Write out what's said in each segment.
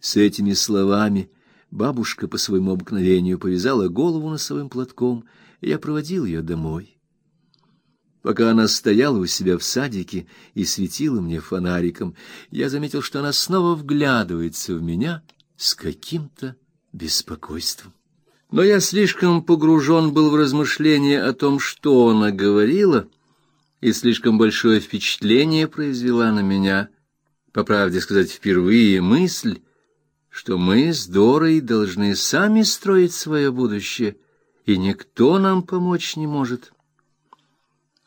С этими словами бабушка по своему обыкновению повязала голову носовым платком, и я проводил ее домой. Пока она стояла у себя в садике и светила мне фонариком, я заметил, что она снова вглядывается в меня с каким-то беспокойством. Но я слишком погружен был в размышления о том, что она говорила, и слишком большое впечатление произвела на меня, по правде сказать, впервые мысль, что мы с Дорой должны сами строить свое будущее, и никто нам помочь не может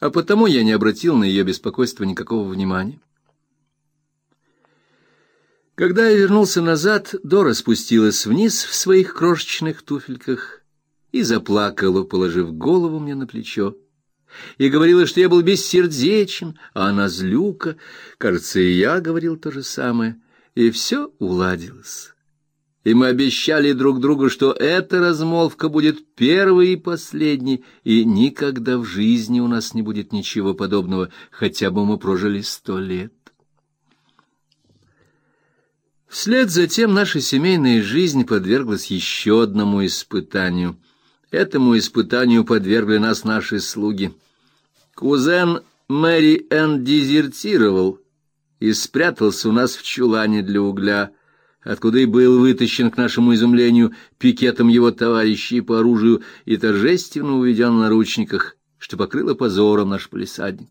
а потому я не обратил на ее беспокойство никакого внимания. Когда я вернулся назад, Дора спустилась вниз в своих крошечных туфельках и заплакала, положив голову мне на плечо. И говорила, что я был бессердечен, а она злюка. Кажется, и я говорил то же самое, и все уладилось и мы обещали друг другу, что эта размолвка будет первой и последней, и никогда в жизни у нас не будет ничего подобного, хотя бы мы прожили сто лет. Вслед за тем наша семейная жизнь подверглась еще одному испытанию. Этому испытанию подвергли нас наши слуги. Кузен Мэри Энн дезертировал и спрятался у нас в чулане для угля, откуда и был вытащен к нашему изумлению пикетом его товарищей по оружию и торжественно уведен на ручниках, что покрыло позором наш полисадник.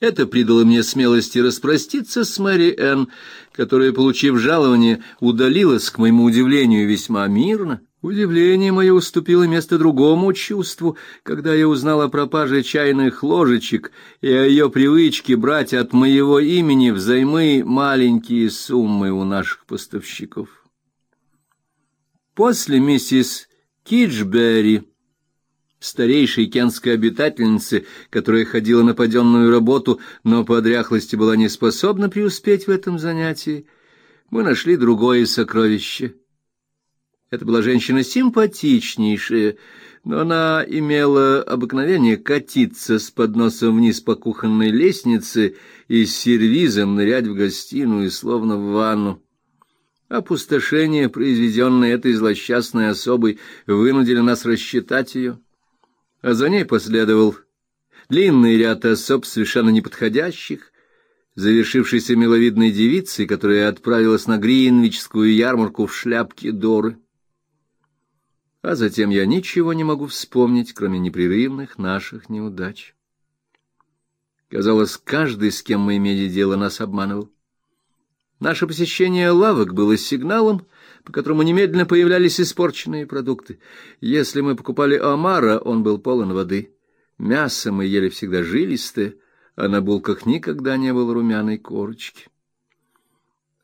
Это придало мне смелости распроститься с Мэри Энн, которая, получив жалование, удалилась, к моему удивлению, весьма мирно, Удивление мое уступило место другому чувству, когда я узнал о пропаже чайных ложечек и о ее привычке брать от моего имени взаймы маленькие суммы у наших поставщиков. После миссис Киджберри, старейшей кентской обитательницы, которая ходила на паденную работу, но по дряхлости была не способна преуспеть в этом занятии, мы нашли другое сокровище — это была женщина симпатичнейшая, но она имела обыкновение катиться с подносом вниз по кухонной лестнице и с сервизом нырять в гостиную, словно в ванну. Опустошение, произведенное этой злосчастной особой, вынудили нас рассчитать ее. А за ней последовал длинный ряд особ совершенно неподходящих, завершившийся миловидной девицей, которая отправилась на Гринвичскую ярмарку в шляпке Доры а затем я ничего не могу вспомнить, кроме непрерывных наших неудач. Казалось, каждый, с кем мы имели дело, нас обманывал. Наше посещение лавок было сигналом, по которому немедленно появлялись испорченные продукты. Если мы покупали омара, он был полон воды. Мясо мы ели всегда жилистое, а на булках никогда не было румяной корочки.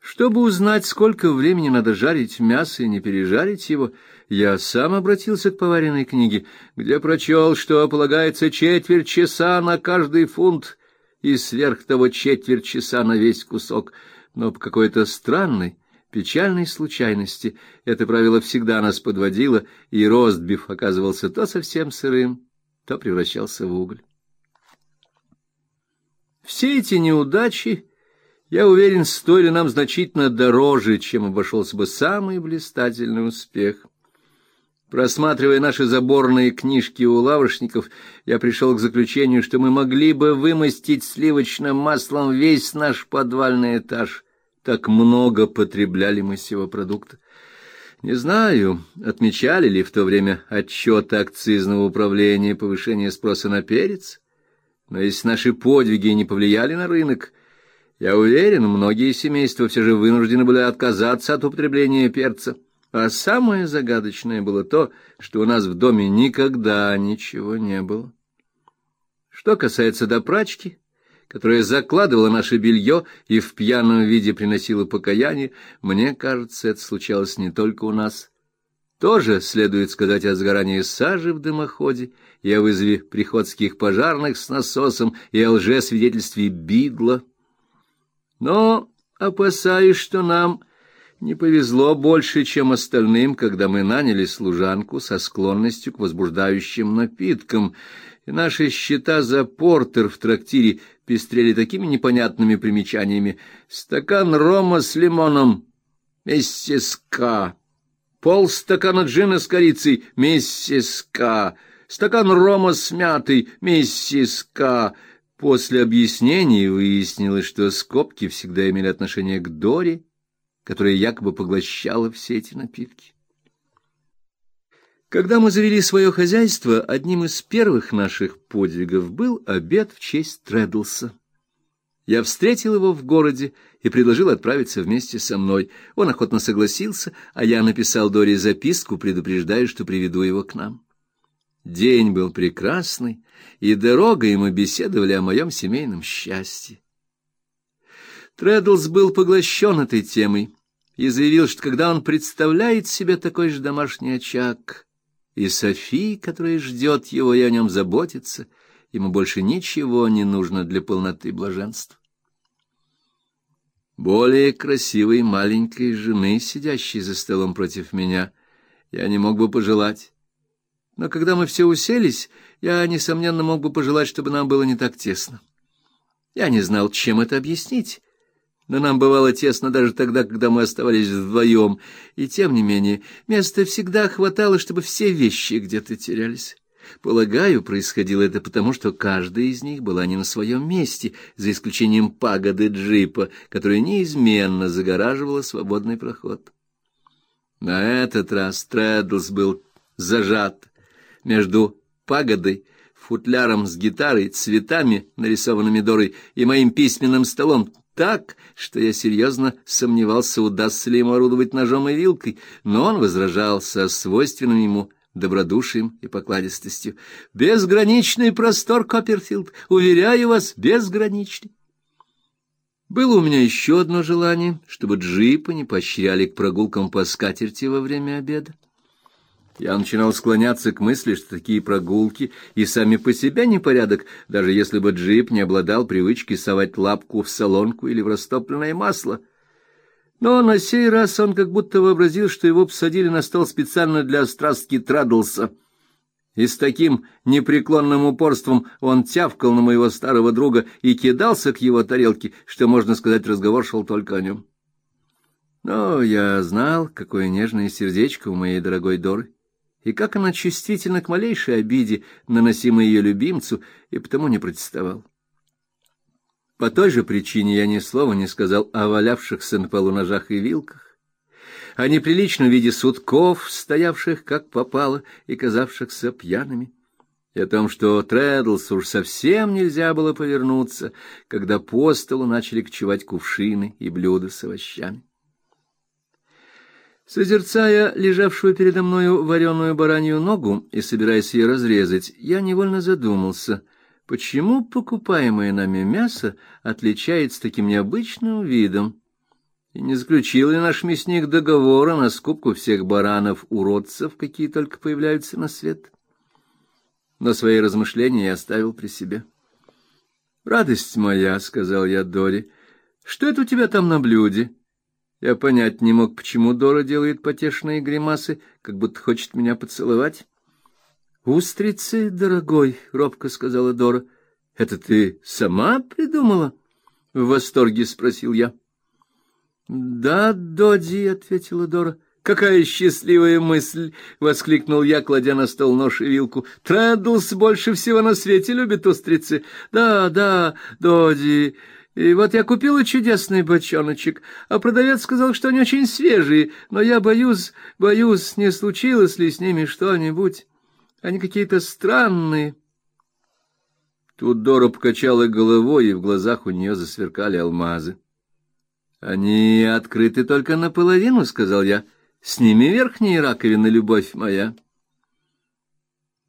Чтобы узнать, сколько времени надо жарить мясо и не пережарить его, я сам обратился к поваренной книге, где прочел, что полагается четверть часа на каждый фунт и сверх того четверть часа на весь кусок. Но по какой-то странной, печальной случайности это правило всегда нас подводило, и ростбиф оказывался то совсем сырым, то превращался в уголь. Все эти неудачи я уверен, стоили нам значительно дороже, чем обошелся бы самый блистательный успех. Просматривая наши заборные книжки у лавочников, я пришел к заключению, что мы могли бы вымостить сливочным маслом весь наш подвальный этаж. Так много потребляли мы сего продукта. Не знаю, отмечали ли в то время отчеты акцизного управления повышения спроса на перец, но если наши подвиги не повлияли на рынок, я уверен, многие семейства все же вынуждены были отказаться от употребления перца. А самое загадочное было то, что у нас в доме никогда ничего не было. Что касается допрачки, которая закладывала наше белье и в пьяном виде приносила покаяние, мне кажется, это случалось не только у нас. Тоже следует сказать о сгорании сажи в дымоходе и о вызове приходских пожарных с насосом и о лжесвидетельстве бидла. Но опасаюсь, что нам Не повезло больше, чем остальным, когда мы наняли служанку со склонностью к возбуждающим напиткам, и наши счета за портер в трактире пестрели такими непонятными примечаниями. Стакан рома с лимоном, миссис К. Полстакана джина с корицей, миссис К. Стакан рома с мятой, миссис К. После объяснений выяснилось, что скобки всегда имели отношение к Доре, которая якобы поглощала все эти напитки. Когда мы завели свое хозяйство, одним из первых наших подвигов был обед в честь Тредлса. Я встретил его в городе и предложил отправиться вместе со мной. Он охотно согласился, а я написал Доре записку, предупреждая, что приведу его к нам. День был прекрасный, и дорогой мы беседовали о моем семейном счастье. Тредлс был поглощен этой темой и заявил, что когда он представляет себе такой же домашний очаг, и Софи, которая ждет его и о нем заботится, ему больше ничего не нужно для полноты блаженства. Более красивой маленькой жены, сидящей за столом против меня, я не мог бы пожелать. Но когда мы все уселись, я, несомненно, мог бы пожелать, чтобы нам было не так тесно. Я не знал, чем это объяснить, но нам бывало тесно даже тогда, когда мы оставались вдвоем, и тем не менее места всегда хватало, чтобы все вещи где-то терялись. Полагаю, происходило это потому, что каждая из них была не на своем месте, за исключением пагоды джипа, которая неизменно загораживала свободный проход. На этот раз Трэддлс был зажат между пагодой, футляром с гитарой, цветами, нарисованными Дорой, и моим письменным столом, так, что я серьезно сомневался, удастся ли ему орудовать ножом и вилкой, но он возражал со свойственным ему добродушием и покладистостью. «Безграничный простор, Копперфилд, уверяю вас, безграничный». Было у меня еще одно желание, чтобы джипы не поощряли к прогулкам по скатерти во время обеда. Я начинал склоняться к мысли, что такие прогулки и сами по себе непорядок, даже если бы джип не обладал привычкой совать лапку в солонку или в растопленное масло. Но на сей раз он как будто вообразил, что его посадили на стол специально для страстки Традлса. И с таким непреклонным упорством он тявкал на моего старого друга и кидался к его тарелке, что, можно сказать, разговор шел только о нем. Но я знал, какое нежное сердечко у моей дорогой Доры и как она чувствительна к малейшей обиде, наносимой ее любимцу, и потому не протестовал. По той же причине я ни слова не сказал о валявшихся на полу ножах и вилках, о неприличном виде сутков, стоявших как попало и казавшихся пьяными, и о том, что Трэдлсу уж совсем нельзя было повернуться, когда по столу начали кочевать кувшины и блюда с овощами. Созерцая лежавшую передо мною вареную баранью ногу и собираясь ее разрезать, я невольно задумался, почему покупаемое нами мясо отличается таким необычным видом. И не заключил ли наш мясник договора на скупку всех баранов-уродцев, какие только появляются на свет? Но свои размышления я оставил при себе. «Радость моя», — сказал я Дори, — «что это у тебя там на блюде?» Я понять не мог, почему Дора делает потешные гримасы, как будто хочет меня поцеловать. «Устрицы, дорогой», — робко сказала Дора. «Это ты сама придумала?» — в восторге спросил я. «Да, Доди», — ответила Дора. «Какая счастливая мысль!» — воскликнул я, кладя на стол нож и вилку. «Трэддлс больше всего на свете любит устрицы. Да, да, Доди, и вот я купила чудесный бочоночек, а продавец сказал, что они очень свежие, но я боюсь, боюсь, не случилось ли с ними что-нибудь. Они какие-то странные. Тут Дора покачала головой, и в глазах у нее засверкали алмазы. Они открыты только наполовину, сказал я. Сними верхние раковины, любовь моя.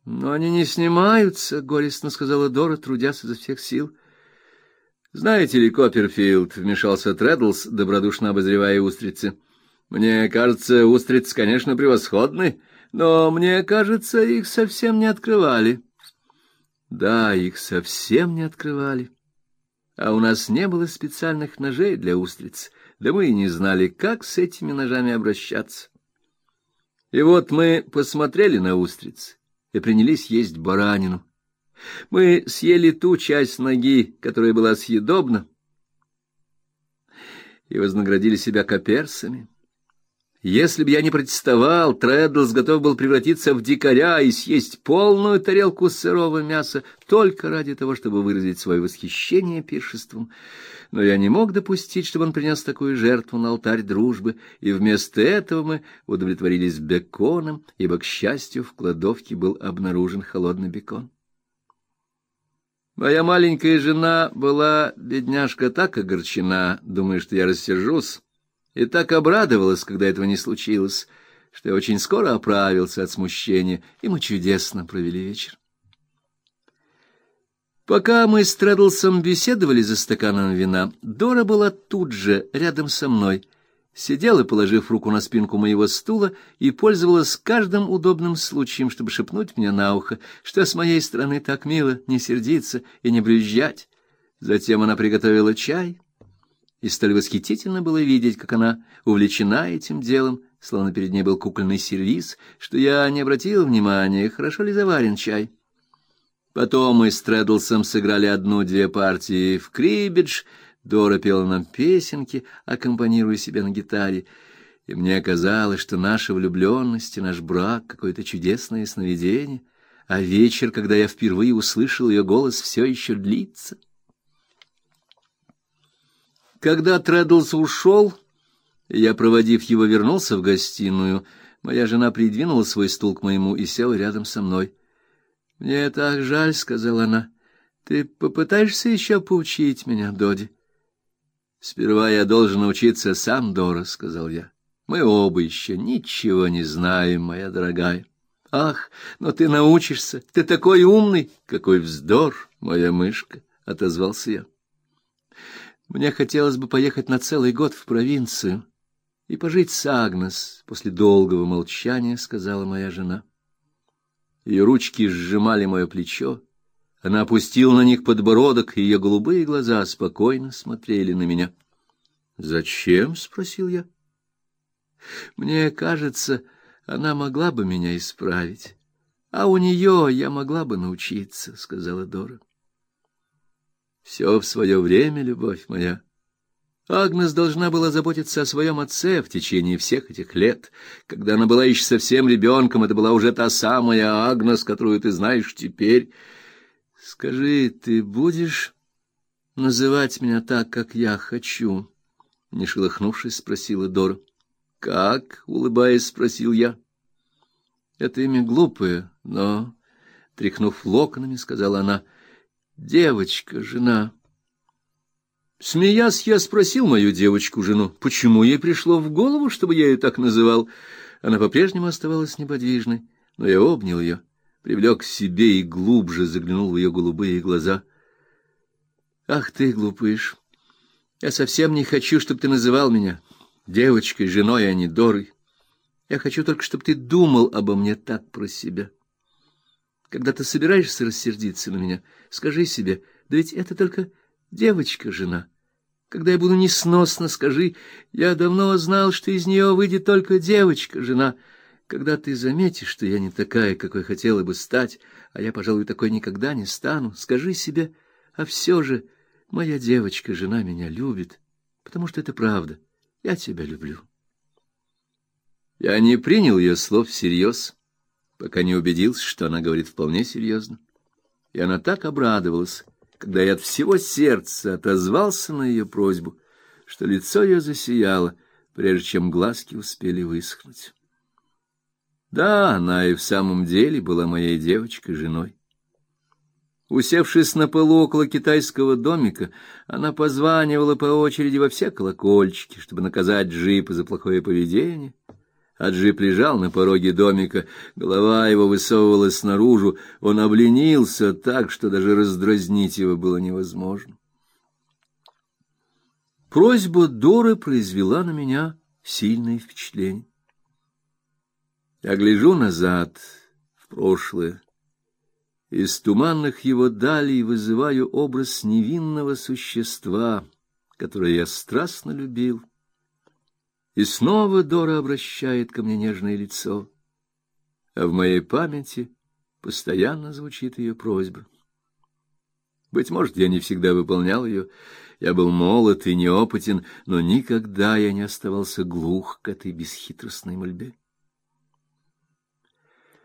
Но они не снимаются, горестно сказала Дора, трудясь изо всех сил. Знаете ли, Копперфилд, вмешался Треддлс, добродушно обозревая устрицы. Мне кажется, устрицы, конечно, превосходны, но мне кажется, их совсем не открывали. Да, их совсем не открывали. А у нас не было специальных ножей для устриц. да мы и не знали, как с этими ножами обращаться. И вот мы посмотрели на устриц и принялись есть баранину. Мы съели ту часть ноги, которая была съедобна, и вознаградили себя коперсами. Если бы я не протестовал, Треддлс готов был превратиться в дикаря и съесть полную тарелку сырого мяса только ради того, чтобы выразить свое восхищение пиршеством. Но я не мог допустить, чтобы он принес такую жертву на алтарь дружбы, и вместо этого мы удовлетворились беконом, ибо, к счастью, в кладовке был обнаружен холодный бекон. Моя маленькая жена была, бедняжка, так огорчена, думая, что я рассержусь, и так обрадовалась, когда этого не случилось, что я очень скоро оправился от смущения, и мы чудесно провели вечер. Пока мы с Трэддлсом беседовали за стаканом вина, Дора была тут же, рядом со мной, сидела, положив руку на спинку моего стула, и пользовалась каждым удобным случаем, чтобы шепнуть мне на ухо, что с моей стороны так мило не сердиться и не брюзжать. Затем она приготовила чай, и столь восхитительно было видеть, как она увлечена этим делом, словно перед ней был кукольный сервиз, что я не обратил внимания, хорошо ли заварен чай. Потом мы с Трэддлсом сыграли одну-две партии в крибидж, Дора пела нам песенки, аккомпанируя себе на гитаре, и мне казалось, что наша влюбленность и наш брак — какое-то чудесное сновидение, а вечер, когда я впервые услышал ее голос, все еще длится. Когда Трэддлс ушел, я, проводив его, вернулся в гостиную. Моя жена придвинула свой стул к моему и села рядом со мной. «Мне так жаль», — сказала она. «Ты попытаешься еще поучить меня, Доди?» «Сперва я должен научиться сам, Дора», — сказал я. «Мы оба еще ничего не знаем, моя дорогая». «Ах, но ты научишься! Ты такой умный!» «Какой вздор, моя мышка!» — отозвался я. Мне хотелось бы поехать на целый год в провинцию и пожить с Агнес, после долгого молчания сказала моя жена. Ее ручки сжимали мое плечо, она опустила на них подбородок, и ее голубые глаза спокойно смотрели на меня. "Зачем?" спросил я. Мне кажется, она могла бы меня исправить, а у нее я могла бы научиться, сказала Дора. Все в свое время, любовь моя. Агнес должна была заботиться о своем отце в течение всех этих лет. Когда она была еще совсем ребенком, это была уже та самая Агнес, которую ты знаешь теперь. Скажи, ты будешь называть меня так, как я хочу? Не шелохнувшись, спросила Дора. Как? улыбаясь, спросил я. Это имя глупое, но тряхнув локонами, сказала она: девочка, жена. Смеясь, я спросил мою девочку-жену, почему ей пришло в голову, чтобы я ее так называл. Она по-прежнему оставалась неподвижной, но я обнял ее, привлек к себе и глубже заглянул в ее голубые глаза. Ах ты, глупыш. Я совсем не хочу, чтобы ты называл меня девочкой, женой, а не Дорой. Я хочу только, чтобы ты думал обо мне так про себя. Когда ты собираешься рассердиться на меня, скажи себе: "Да ведь это только девочка, жена". Когда я буду несносно, скажи: "Я давно знал, что из нее выйдет только девочка, жена". Когда ты заметишь, что я не такая, какой хотела бы стать, а я, пожалуй, такой никогда не стану, скажи себе: "А все же моя девочка, жена меня любит, потому что это правда. Я тебя люблю". Я не принял ее слов всерьез пока не убедился, что она говорит вполне серьезно. И она так обрадовалась, когда я от всего сердца отозвался на ее просьбу, что лицо ее засияло, прежде чем глазки успели высохнуть. Да, она и в самом деле была моей девочкой-женой. Усевшись на полу около китайского домика, она позванивала по очереди во все колокольчики, чтобы наказать джипа за плохое поведение Аджип лежал на пороге домика, голова его высовывалась наружу, он обленился так, что даже раздразнить его было невозможно. Просьба Доры произвела на меня сильное впечатление. Я гляжу назад, в прошлое. Из туманных его далей вызываю образ невинного существа, которое я страстно любил И снова Дора обращает ко мне нежное лицо, а в моей памяти постоянно звучит ее просьба. Быть может, я не всегда выполнял ее. Я был молод и неопытен, но никогда я не оставался глух к этой бесхитростной мольбе.